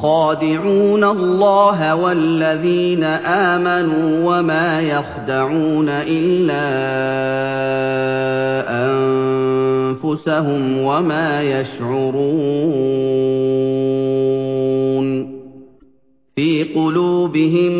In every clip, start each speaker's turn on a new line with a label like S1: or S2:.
S1: يُخَادِعُونَ اللَّهَ وَالَّذِينَ آمَنُوا وَمَا يَخْدَعُونَ إِلَّا أَنفُسَهُمْ وَمَا يَشْعُرُونَ فِي قُلُوبِهِم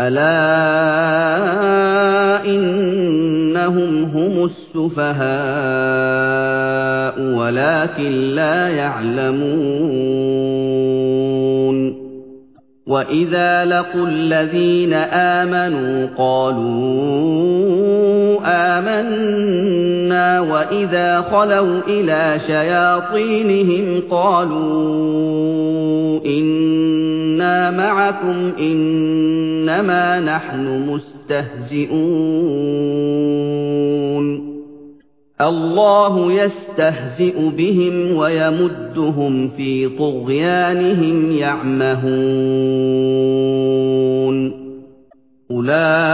S1: أَلَا إِنَّهُمْ هُمُ السُّفَهَاءُ وَلَٰكِن لَّا يَعْلَمُونَ وَإِذَا لَقُوا الَّذِينَ آمَنُوا قَالُوا آمَنَّا وَإِذَا خَلَوْا إِلَىٰ شَيَاطِينِهِمْ قَالُوا مَعَكُمْ إِنَّمَا نَحْنُ مُسْتَهْزِئُونَ. اللَّهُ يَسْتَهْزِئُ بِهِمْ وَيَمُدُّهُمْ فِي طُغْيَانِهِمْ يَعْمَهُونَ. أُولَٰئِكَ